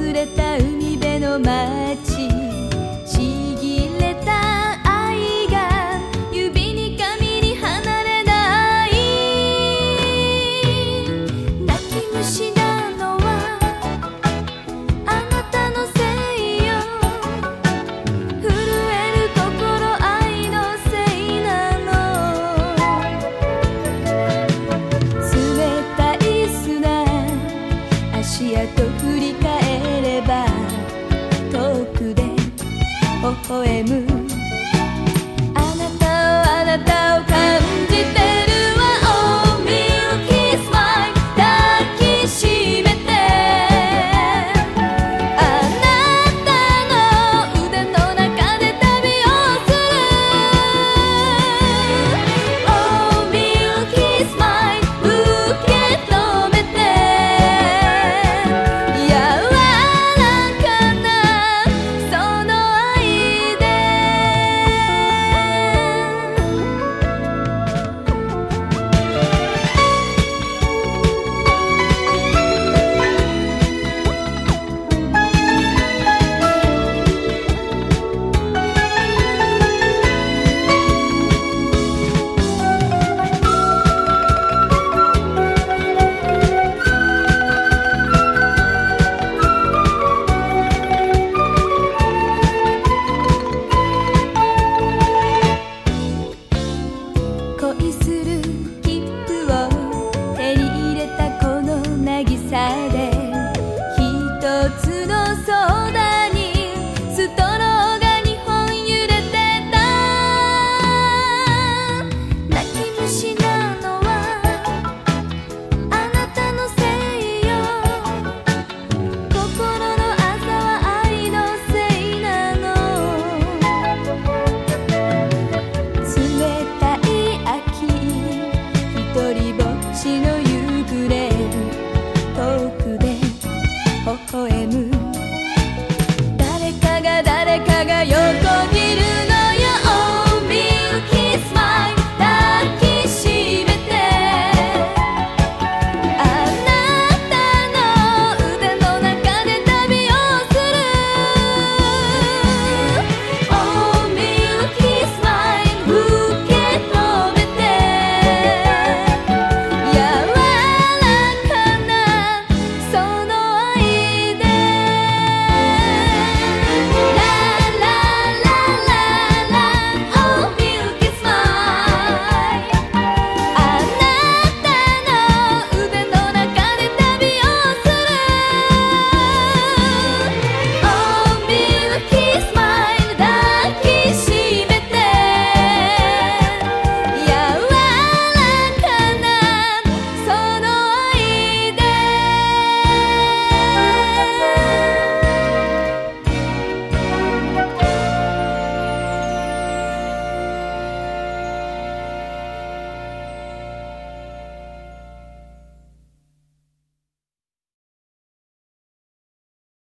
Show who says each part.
Speaker 1: れた海辺の街微笑む。あなたをあなたをただ微笑む